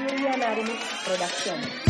Media Anonymous Redacción.